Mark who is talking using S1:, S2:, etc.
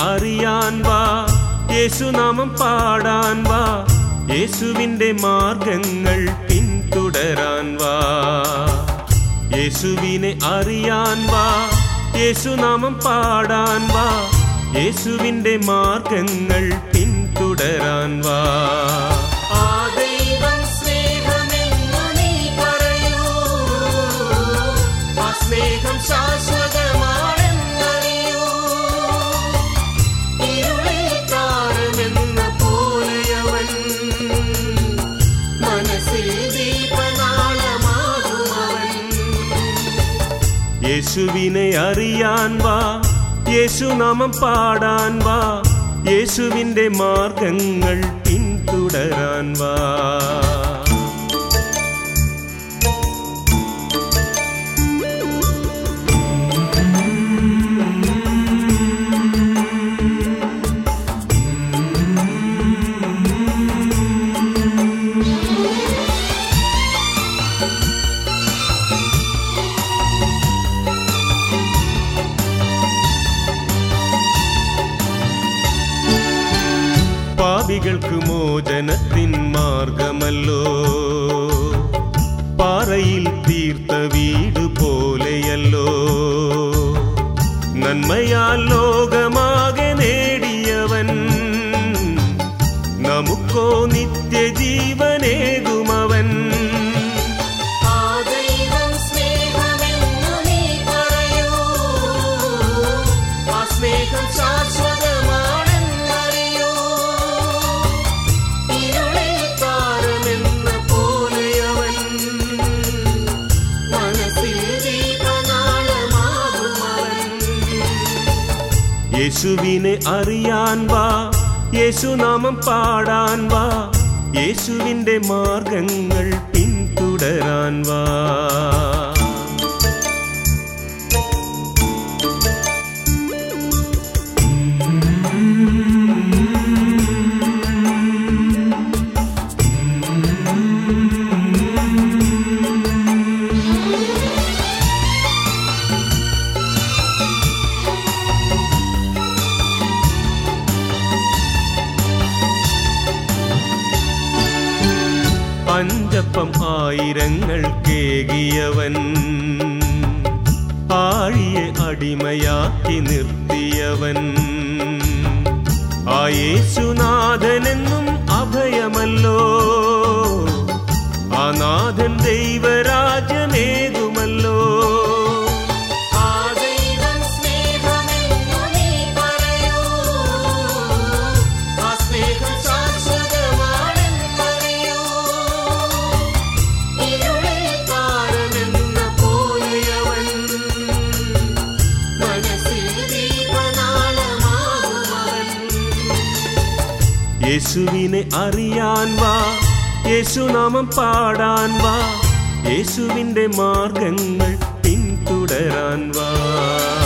S1: അറിയാൻ വാ. യേശുനാമം പാടാൻ വാ. യേശുവിന്റെ മാർഗങ്ങൾ പിന്തുടരാൻ വാ. യേശുവിനെ അറിയാൻ വാ. യേശുനാമം പാടാൻ വാ. യേശുവിന്റെ മാർഗങ്ങൾ പിന്തുടരാൻ വാ. യേശുവിനെ അറിയാൻ വാ. യേശു നാമം പാടാൻ വാ. യേശുവിന്റെ മാർഗങ്ങൾ പിന്തുടരാൻ വാ. പാപികൾക്ക് മോചനത്തിൻ മാർഗമല്ലോ പാറയിൽ തീർത്ത വീട് പോലെയല്ലോ നന്മയാൽ യേശുവിനെ അറിയാൻ വാ. യേശുനാമം പാടാൻ വാ. യേശുവിന്റെ മാർഗങ്ങൾ പിന്തുടരാൻ വാ. അഞ്ചപ്പം ആയിരങ്ങൾ കേകിയവൻ. ആഴിയെ അടിമയാക്കി നിർത്തിയവൻ. ആ യേശുവിനെ അറിയാൻ വാ. യേശുനാമം പാടാൻ വാ. യേശുവിന്റെ മാർഗങ്ങൾ പിന്തുടരാൻ വാ.